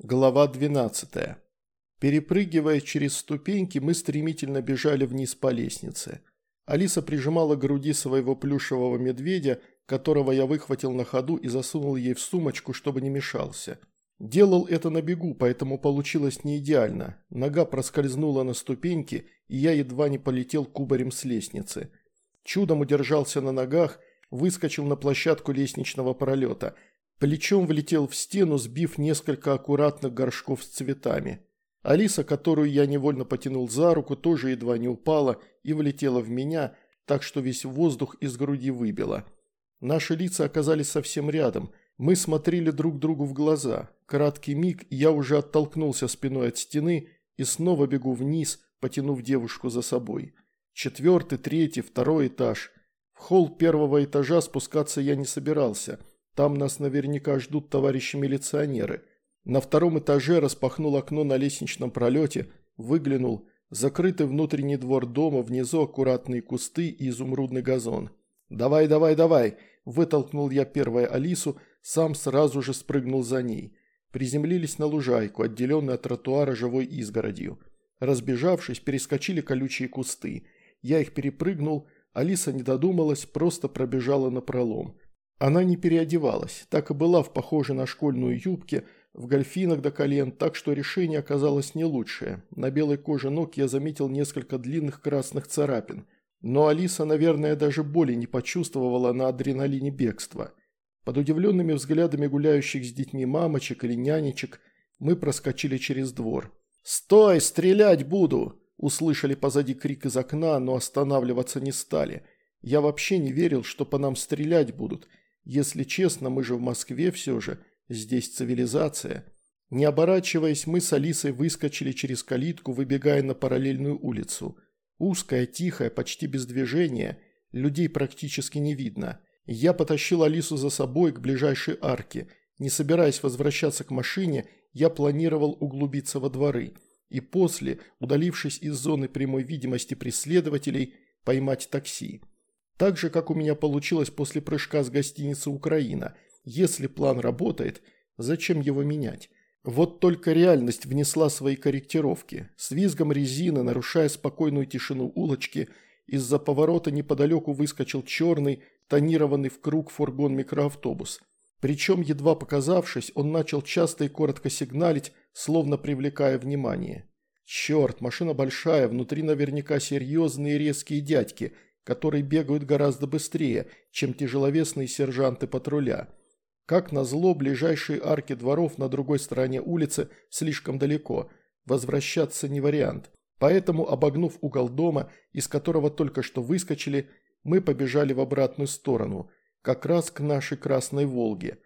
Глава 12. Перепрыгивая через ступеньки, мы стремительно бежали вниз по лестнице. Алиса прижимала к груди своего плюшевого медведя, которого я выхватил на ходу и засунул ей в сумочку, чтобы не мешался. Делал это на бегу, поэтому получилось не идеально. Нога проскользнула на ступеньки, и я едва не полетел кубарем с лестницы. Чудом удержался на ногах, выскочил на площадку лестничного пролета – Плечом влетел в стену, сбив несколько аккуратных горшков с цветами. Алиса, которую я невольно потянул за руку, тоже едва не упала и влетела в меня, так что весь воздух из груди выбило. Наши лица оказались совсем рядом. Мы смотрели друг другу в глаза. Краткий миг, я уже оттолкнулся спиной от стены и снова бегу вниз, потянув девушку за собой. Четвертый, третий, второй этаж. В холл первого этажа спускаться я не собирался – там нас наверняка ждут товарищи-милиционеры. На втором этаже распахнул окно на лестничном пролете, выглянул. Закрытый внутренний двор дома, внизу аккуратные кусты и изумрудный газон. «Давай, давай, давай!» – вытолкнул я первая Алису, сам сразу же спрыгнул за ней. Приземлились на лужайку, отделенную от тротуара живой изгородью. Разбежавшись, перескочили колючие кусты. Я их перепрыгнул, Алиса не додумалась, просто пробежала на пролом. Она не переодевалась, так и была в похожей на школьную юбке, в гольфинах до колен, так что решение оказалось не лучшее. На белой коже ног я заметил несколько длинных красных царапин. Но Алиса, наверное, даже боли не почувствовала на адреналине бегства. Под удивленными взглядами гуляющих с детьми мамочек или нянечек мы проскочили через двор. «Стой, стрелять буду!» Услышали позади крик из окна, но останавливаться не стали. Я вообще не верил, что по нам стрелять будут – если честно, мы же в Москве все же, здесь цивилизация. Не оборачиваясь, мы с Алисой выскочили через калитку, выбегая на параллельную улицу. Узкая, тихая, почти без движения, людей практически не видно. Я потащил Алису за собой к ближайшей арке. Не собираясь возвращаться к машине, я планировал углубиться во дворы. И после, удалившись из зоны прямой видимости преследователей, поймать такси. Так же, как у меня получилось после прыжка с гостиницы «Украина». Если план работает, зачем его менять? Вот только реальность внесла свои корректировки. С визгом резины, нарушая спокойную тишину улочки, из-за поворота неподалеку выскочил черный, тонированный в круг фургон-микроавтобус. Причем, едва показавшись, он начал часто и коротко сигналить, словно привлекая внимание. Черт, машина большая, внутри наверняка серьезные резкие дядьки – которые бегают гораздо быстрее, чем тяжеловесные сержанты патруля. Как назло, ближайшие арки дворов на другой стороне улицы слишком далеко, возвращаться не вариант. Поэтому, обогнув угол дома, из которого только что выскочили, мы побежали в обратную сторону, как раз к нашей Красной Волге.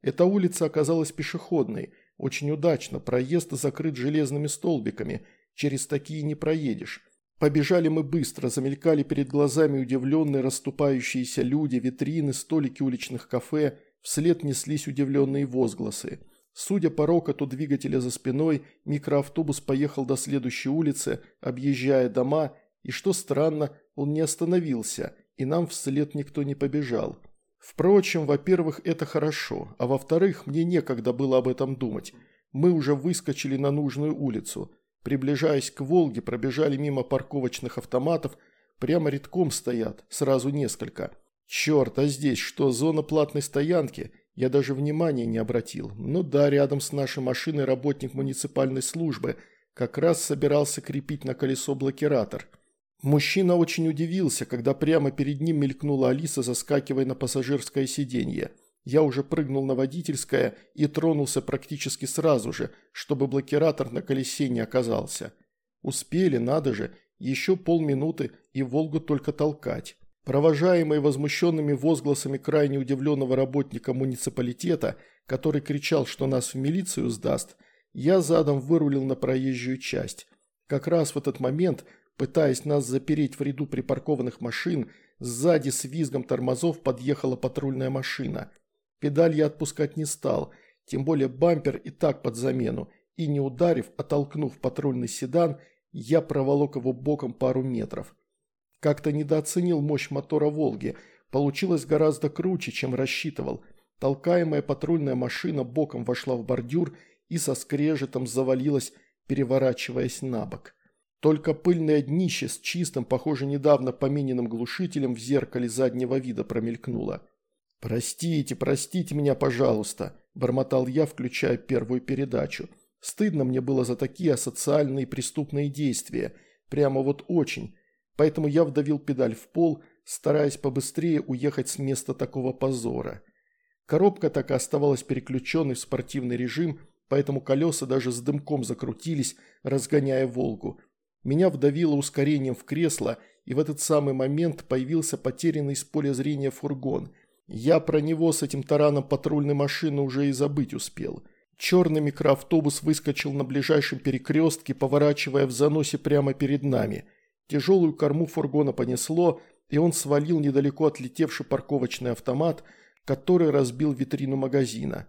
Эта улица оказалась пешеходной, очень удачно, проезд закрыт железными столбиками, через такие не проедешь. Побежали мы быстро, замелькали перед глазами удивленные расступающиеся люди, витрины, столики уличных кафе, вслед неслись удивленные возгласы. Судя по рокоту двигателя за спиной, микроавтобус поехал до следующей улицы, объезжая дома, и, что странно, он не остановился, и нам вслед никто не побежал. Впрочем, во-первых, это хорошо, а во-вторых, мне некогда было об этом думать. Мы уже выскочили на нужную улицу – Приближаясь к «Волге», пробежали мимо парковочных автоматов, прямо редком стоят, сразу несколько. Черт, а здесь что, зона платной стоянки? Я даже внимания не обратил. Ну да, рядом с нашей машиной работник муниципальной службы как раз собирался крепить на колесо блокиратор. Мужчина очень удивился, когда прямо перед ним мелькнула Алиса, заскакивая на пассажирское сиденье. Я уже прыгнул на водительское и тронулся практически сразу же, чтобы блокиратор на колесе не оказался. Успели, надо же, еще полминуты и «Волгу» только толкать. Провожаемый возмущенными возгласами крайне удивленного работника муниципалитета, который кричал, что нас в милицию сдаст, я задом вырулил на проезжую часть. Как раз в этот момент, пытаясь нас запереть в ряду припаркованных машин, сзади с визгом тормозов подъехала патрульная машина – Педаль я отпускать не стал, тем более бампер и так под замену, и не ударив, оттолкнув патрульный седан, я проволок его боком пару метров. Как-то недооценил мощь мотора «Волги», получилось гораздо круче, чем рассчитывал. Толкаемая патрульная машина боком вошла в бордюр и со скрежетом завалилась, переворачиваясь на бок. Только пыльное днище с чистым, похоже, недавно помененным глушителем в зеркале заднего вида промелькнуло. «Простите, простите меня, пожалуйста», – бормотал я, включая первую передачу. Стыдно мне было за такие асоциальные преступные действия. Прямо вот очень. Поэтому я вдавил педаль в пол, стараясь побыстрее уехать с места такого позора. Коробка так и оставалась переключенной в спортивный режим, поэтому колеса даже с дымком закрутились, разгоняя «Волгу». Меня вдавило ускорением в кресло, и в этот самый момент появился потерянный из поля зрения фургон. Я про него с этим тараном патрульной машины уже и забыть успел. Черный микроавтобус выскочил на ближайшем перекрестке, поворачивая в заносе прямо перед нами. Тяжелую корму фургона понесло, и он свалил недалеко отлетевший парковочный автомат, который разбил витрину магазина.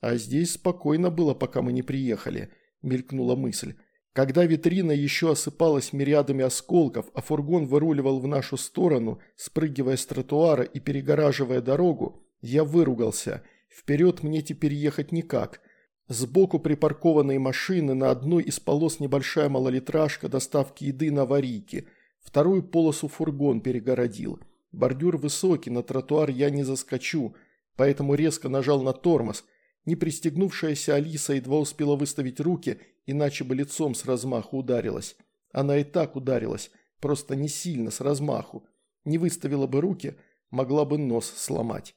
«А здесь спокойно было, пока мы не приехали», – мелькнула мысль. Когда витрина еще осыпалась мириадами осколков, а фургон выруливал в нашу сторону, спрыгивая с тротуара и перегораживая дорогу, я выругался. Вперед мне теперь ехать никак. Сбоку припаркованные машины, на одной из полос небольшая малолитражка доставки еды на аварийке. Вторую полосу фургон перегородил. Бордюр высокий, на тротуар я не заскочу, поэтому резко нажал на тормоз. Не пристегнувшаяся Алиса едва успела выставить руки иначе бы лицом с размаху ударилась. Она и так ударилась, просто не сильно, с размаху. Не выставила бы руки, могла бы нос сломать.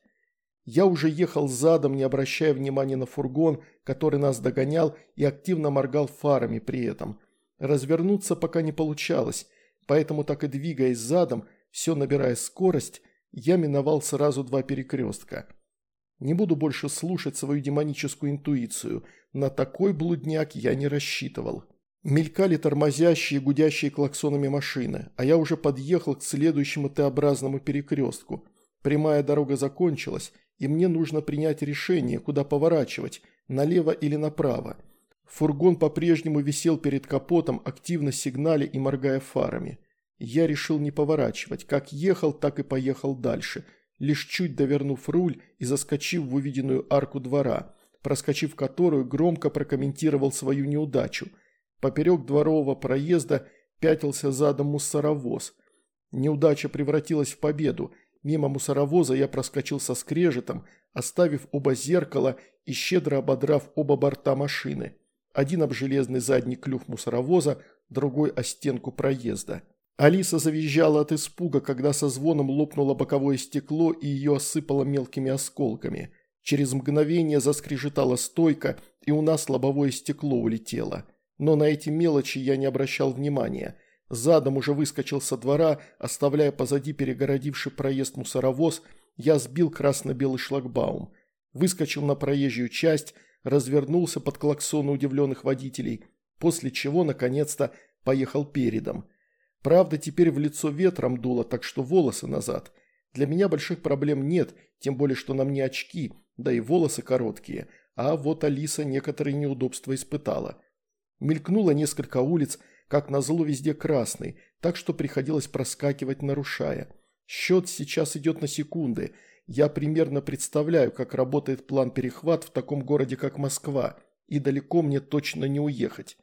Я уже ехал задом, не обращая внимания на фургон, который нас догонял и активно моргал фарами при этом. Развернуться пока не получалось, поэтому так и двигаясь задом, все набирая скорость, я миновал сразу два перекрестка – не буду больше слушать свою демоническую интуицию. На такой блудняк я не рассчитывал. Мелькали тормозящие, гудящие клаксонами машины, а я уже подъехал к следующему Т-образному перекрестку. Прямая дорога закончилась, и мне нужно принять решение, куда поворачивать, налево или направо. Фургон по-прежнему висел перед капотом, активно сигналя и моргая фарами. Я решил не поворачивать. Как ехал, так и поехал дальше – лишь чуть довернув руль и заскочив в увиденную арку двора, проскочив которую громко прокомментировал свою неудачу. Поперек дворового проезда пятился задом мусоровоз. Неудача превратилась в победу. Мимо мусоровоза я проскочил со скрежетом, оставив оба зеркала и щедро ободрав оба борта машины. Один об железный задний клюв мусоровоза, другой о стенку проезда. Алиса завизжала от испуга, когда со звоном лопнуло боковое стекло и ее осыпало мелкими осколками. Через мгновение заскрежетала стойка, и у нас лобовое стекло улетело. Но на эти мелочи я не обращал внимания. Задом уже выскочил со двора, оставляя позади перегородивший проезд мусоровоз, я сбил красно-белый шлагбаум. Выскочил на проезжую часть, развернулся под клаксоны удивленных водителей, после чего, наконец-то, поехал передом. Правда, теперь в лицо ветром дуло, так что волосы назад. Для меня больших проблем нет, тем более, что на мне очки, да и волосы короткие. А вот Алиса некоторые неудобства испытала. Мелькнуло несколько улиц, как назло везде красный, так что приходилось проскакивать, нарушая. Счет сейчас идет на секунды. Я примерно представляю, как работает план перехват в таком городе, как Москва, и далеко мне точно не уехать.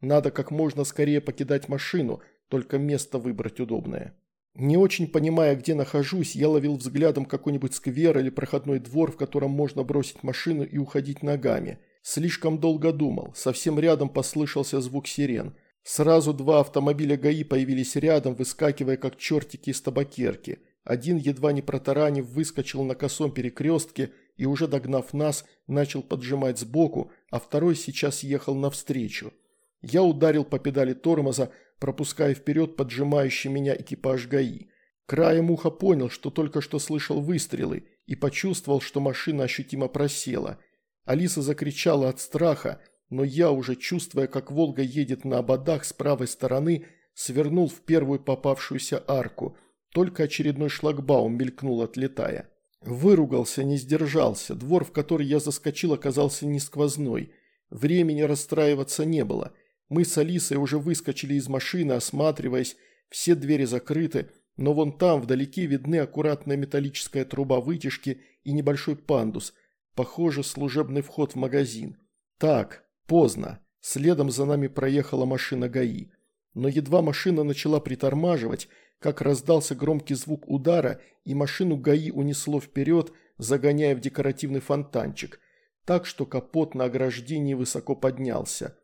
Надо как можно скорее покидать машину, только место выбрать удобное. Не очень понимая, где нахожусь, я ловил взглядом какой-нибудь сквер или проходной двор, в котором можно бросить машину и уходить ногами. Слишком долго думал. Совсем рядом послышался звук сирен. Сразу два автомобиля ГАИ появились рядом, выскакивая как чертики из табакерки. Один, едва не протаранив, выскочил на косом перекрестке и, уже догнав нас, начал поджимать сбоку, а второй сейчас ехал навстречу. Я ударил по педали тормоза, пропуская вперед поджимающий меня экипаж ГАИ. Краем уха понял, что только что слышал выстрелы, и почувствовал, что машина ощутимо просела. Алиса закричала от страха, но я, уже чувствуя, как «Волга» едет на ободах с правой стороны, свернул в первую попавшуюся арку. Только очередной шлагбаум мелькнул, отлетая. Выругался, не сдержался. Двор, в который я заскочил, оказался не сквозной. Времени расстраиваться не было. Мы с Алисой уже выскочили из машины, осматриваясь, все двери закрыты, но вон там вдалеке видны аккуратная металлическая труба вытяжки и небольшой пандус, похоже, служебный вход в магазин. Так, поздно. Следом за нами проехала машина ГАИ. Но едва машина начала притормаживать, как раздался громкий звук удара, и машину ГАИ унесло вперед, загоняя в декоративный фонтанчик, так что капот на ограждении высоко поднялся.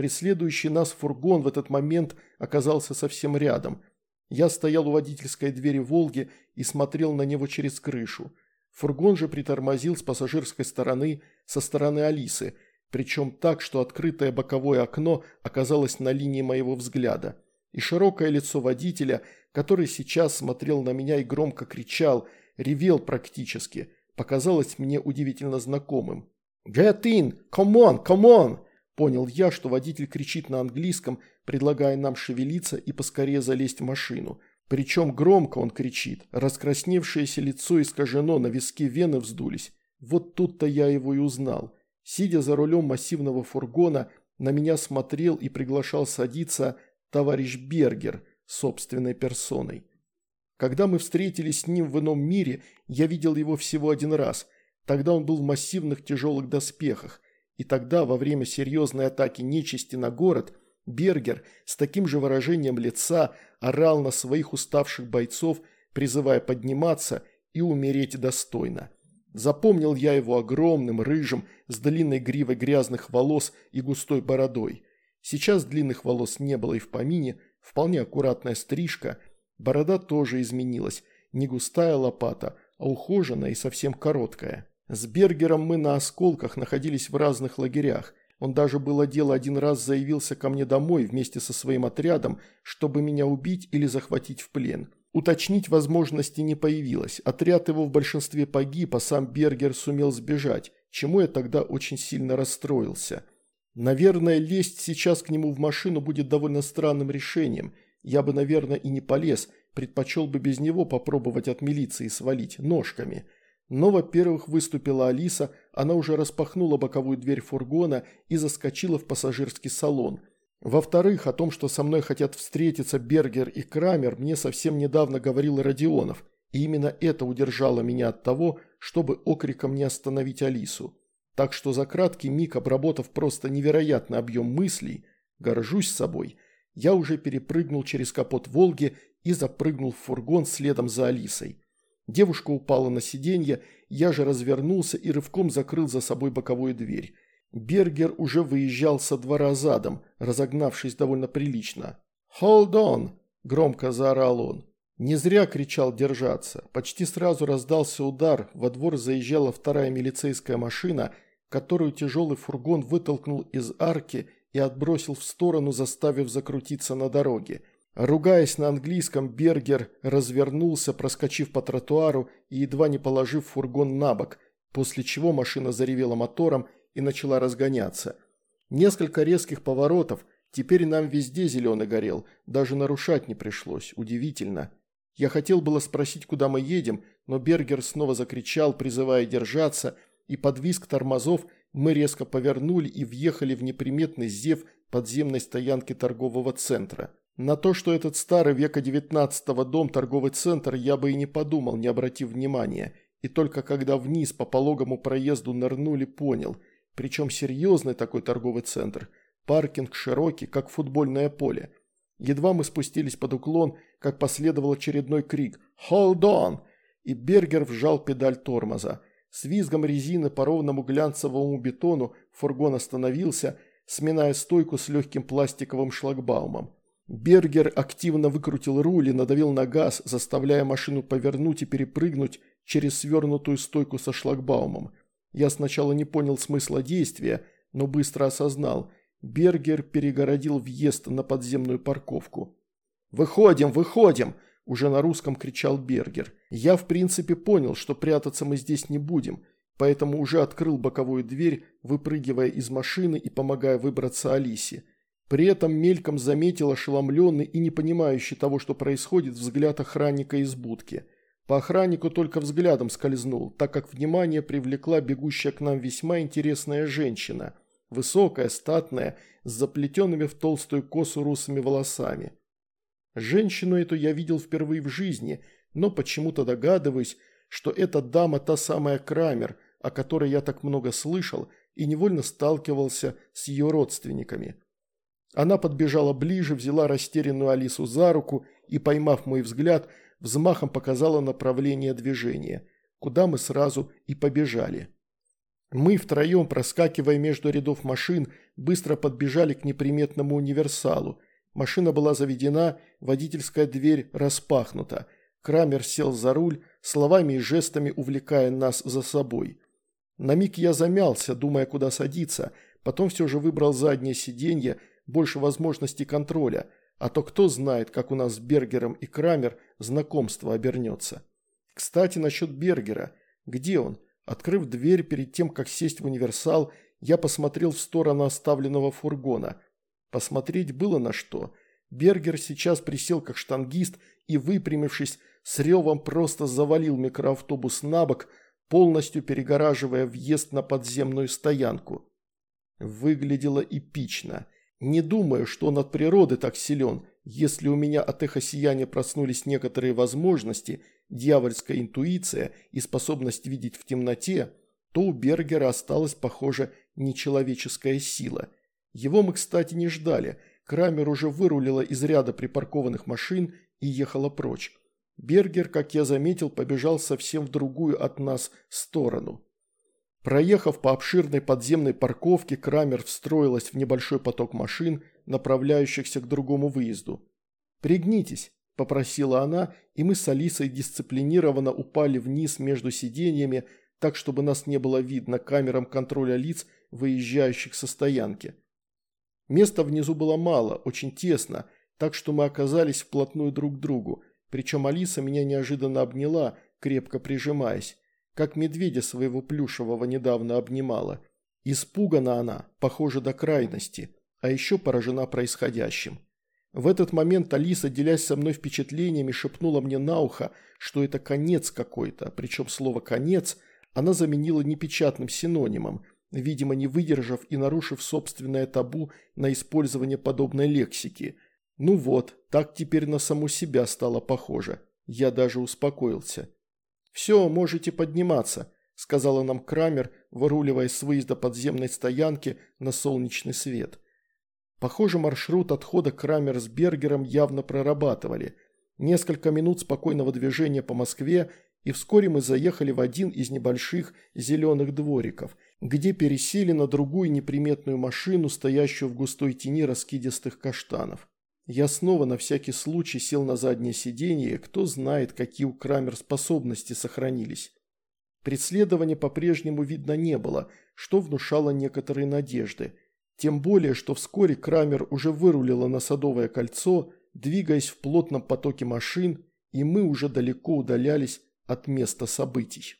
Преследующий нас фургон в этот момент оказался совсем рядом. Я стоял у водительской двери «Волги» и смотрел на него через крышу. Фургон же притормозил с пассажирской стороны, со стороны Алисы, причем так, что открытое боковое окно оказалось на линии моего взгляда. И широкое лицо водителя, который сейчас смотрел на меня и громко кричал, ревел практически, показалось мне удивительно знакомым. «Get in! Come on! Come on!» Понял я, что водитель кричит на английском, предлагая нам шевелиться и поскорее залезть в машину. Причем громко он кричит, раскрасневшееся лицо искажено, на виске вены вздулись. Вот тут-то я его и узнал. Сидя за рулем массивного фургона, на меня смотрел и приглашал садиться товарищ Бергер собственной персоной. Когда мы встретились с ним в ином мире, я видел его всего один раз. Тогда он был в массивных тяжелых доспехах. И тогда, во время серьезной атаки нечисти на город, Бергер с таким же выражением лица орал на своих уставших бойцов, призывая подниматься и умереть достойно. Запомнил я его огромным, рыжим, с длинной гривой грязных волос и густой бородой. Сейчас длинных волос не было и в помине, вполне аккуратная стрижка. Борода тоже изменилась, не густая лопата, а ухоженная и совсем короткая. С Бергером мы на осколках находились в разных лагерях. Он даже было дело один раз заявился ко мне домой вместе со своим отрядом, чтобы меня убить или захватить в плен. Уточнить возможности не появилось. Отряд его в большинстве погиб, а сам Бергер сумел сбежать, чему я тогда очень сильно расстроился. Наверное, лезть сейчас к нему в машину будет довольно странным решением. Я бы, наверное, и не полез, предпочел бы без него попробовать от милиции свалить ножками – но, во-первых, выступила Алиса, она уже распахнула боковую дверь фургона и заскочила в пассажирский салон. Во-вторых, о том, что со мной хотят встретиться Бергер и Крамер, мне совсем недавно говорил Родионов, и именно это удержало меня от того, чтобы окриком не остановить Алису. Так что за краткий миг, обработав просто невероятный объем мыслей, горжусь собой, я уже перепрыгнул через капот «Волги» и запрыгнул в фургон следом за Алисой. Девушка упала на сиденье, я же развернулся и рывком закрыл за собой боковую дверь. Бергер уже выезжал со двора задом, разогнавшись довольно прилично. «Hold on!» – громко заорал он. Не зря кричал держаться. Почти сразу раздался удар, во двор заезжала вторая милицейская машина, которую тяжелый фургон вытолкнул из арки и отбросил в сторону, заставив закрутиться на дороге. Ругаясь на английском, Бергер развернулся, проскочив по тротуару и едва не положив фургон на бок, после чего машина заревела мотором и начала разгоняться. Несколько резких поворотов, теперь нам везде зеленый горел, даже нарушать не пришлось, удивительно. Я хотел было спросить, куда мы едем, но Бергер снова закричал, призывая держаться, и под визг тормозов мы резко повернули и въехали в неприметный зев подземной стоянки торгового центра. На то, что этот старый века 19-го дом торговый центр, я бы и не подумал, не обратив внимания. И только когда вниз по пологому проезду нырнули, понял. Причем серьезный такой торговый центр. Паркинг широкий, как футбольное поле. Едва мы спустились под уклон, как последовал очередной крик «Hold on!» и Бергер вжал педаль тормоза. С визгом резины по ровному глянцевому бетону фургон остановился, сминая стойку с легким пластиковым шлагбаумом. Бергер активно выкрутил руль и надавил на газ, заставляя машину повернуть и перепрыгнуть через свернутую стойку со шлагбаумом. Я сначала не понял смысла действия, но быстро осознал. Бергер перегородил въезд на подземную парковку. «Выходим, выходим!» – уже на русском кричал Бергер. Я в принципе понял, что прятаться мы здесь не будем, поэтому уже открыл боковую дверь, выпрыгивая из машины и помогая выбраться Алисе. При этом мельком заметил ошеломленный и не понимающий того, что происходит, взгляд охранника из будки. По охраннику только взглядом скользнул, так как внимание привлекла бегущая к нам весьма интересная женщина. Высокая, статная, с заплетенными в толстую косу русыми волосами. Женщину эту я видел впервые в жизни, но почему-то догадываюсь, что эта дама та самая Крамер, о которой я так много слышал, и невольно сталкивался с ее родственниками. Она подбежала ближе, взяла растерянную Алису за руку и, поймав мой взгляд, взмахом показала направление движения, куда мы сразу и побежали. Мы втроем, проскакивая между рядов машин, быстро подбежали к неприметному универсалу. Машина была заведена, водительская дверь распахнута. Крамер сел за руль, словами и жестами увлекая нас за собой. На миг я замялся, думая, куда садиться, потом все же выбрал заднее сиденье, больше возможностей контроля, а то кто знает, как у нас с Бергером и Крамер знакомство обернется. Кстати, насчет Бергера. Где он? Открыв дверь перед тем, как сесть в универсал, я посмотрел в сторону оставленного фургона. Посмотреть было на что. Бергер сейчас присел как штангист и, выпрямившись, с ревом просто завалил микроавтобус на бок, полностью перегораживая въезд на подземную стоянку. Выглядело эпично. Не думаю, что он от природы так силен. Если у меня от эхосияния проснулись некоторые возможности, дьявольская интуиция и способность видеть в темноте, то у Бергера осталась, похоже, нечеловеческая сила. Его мы, кстати, не ждали. Крамер уже вырулила из ряда припаркованных машин и ехала прочь. Бергер, как я заметил, побежал совсем в другую от нас сторону. Проехав по обширной подземной парковке, Крамер встроилась в небольшой поток машин, направляющихся к другому выезду. «Пригнитесь», – попросила она, и мы с Алисой дисциплинированно упали вниз между сиденьями, так, чтобы нас не было видно камерам контроля лиц, выезжающих со стоянки. Места внизу было мало, очень тесно, так что мы оказались вплотную друг к другу, причем Алиса меня неожиданно обняла, крепко прижимаясь как медведя своего плюшевого недавно обнимала. Испугана она, похоже, до крайности, а еще поражена происходящим. В этот момент Алиса, делясь со мной впечатлениями, шепнула мне на ухо, что это конец какой-то, причем слово «конец» она заменила непечатным синонимом, видимо, не выдержав и нарушив собственное табу на использование подобной лексики. Ну вот, так теперь на саму себя стало похоже. Я даже успокоился. «Все, можете подниматься», – сказала нам Крамер, выруливая с выезда подземной стоянки на солнечный свет. Похоже, маршрут отхода Крамер с Бергером явно прорабатывали. Несколько минут спокойного движения по Москве, и вскоре мы заехали в один из небольших зеленых двориков, где пересели на другую неприметную машину, стоящую в густой тени раскидистых каштанов. Я снова на всякий случай сел на заднее сиденье, кто знает, какие у Крамер способности сохранились. Преследования по-прежнему видно не было, что внушало некоторые надежды. Тем более, что вскоре Крамер уже вырулила на Садовое кольцо, двигаясь в плотном потоке машин, и мы уже далеко удалялись от места событий.